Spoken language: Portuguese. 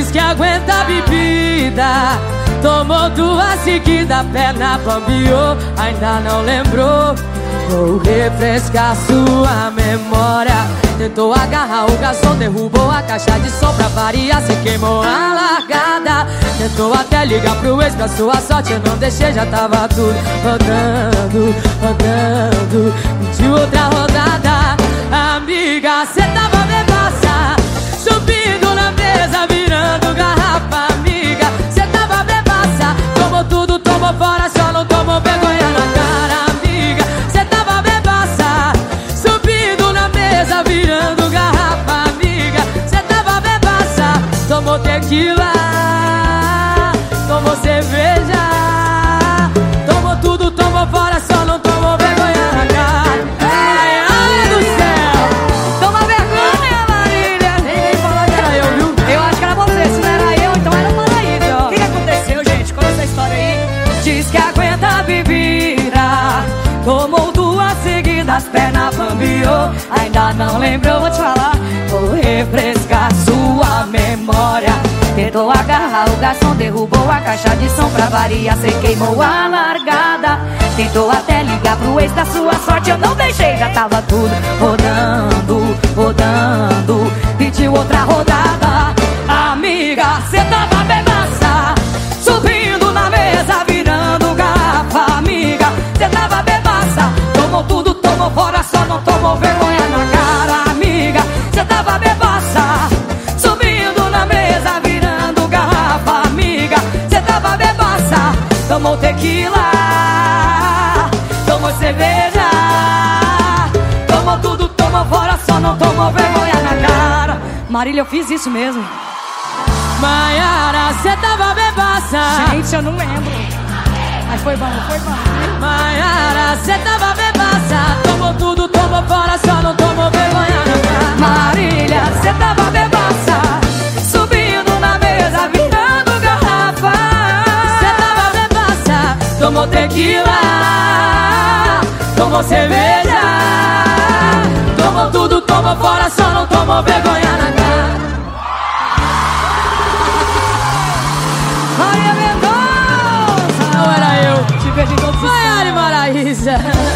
Diz que aguenta a bebida. Tomou duas seguidas, perna bambiou Ainda não lembrou. Vou refrescar sua memória. Tentou agarrar o garçom, derrubou a caixa de som pra variar Se queimou a largada. Tentou até ligar pro ex pra sua sorte Eu não deixei, já tava tudo rodando, rodando. De outra rodada fora, só não tomou vergonha na cara Amiga, cê tava bebaça Subindo na mesa, virando garrafa Amiga, cê tava bebaça Tomou tequila Tomou cerveja Duas seguidas, perna bambiou. Ainda não lembrou, vou te falar. Vou refrescar sua memória. Tentou agarrar o garçom, derrubou a caixa de som pra variar. Cê queimou a largada. Tentou até ligar pro ex da sua sorte. Eu não deixei, já tava tudo rodando, rodando. Pediu outra rodada. Amiga, cê tava cerveja. Tomou tudo, tomou fora, só não tomou vergonha na cara. Marília, eu fiz isso mesmo. Maiara, cê tava bebaça Gente, eu não lembro. Mas foi bom, foi bom. Maiara, cê tava bebaça Tomou tudo, tomou fora, só não tomou vergonha na cara Marília, cê tava bebaça Subindo na mesa, virando garrafa Cê tava bebaça Tomou tequila tomou cerveja Tomou tudo, tomou fora, só não tomou vergonha na cara Maria Mendonça! Não era eu! Te perdi todos os Maiara e Maraísa!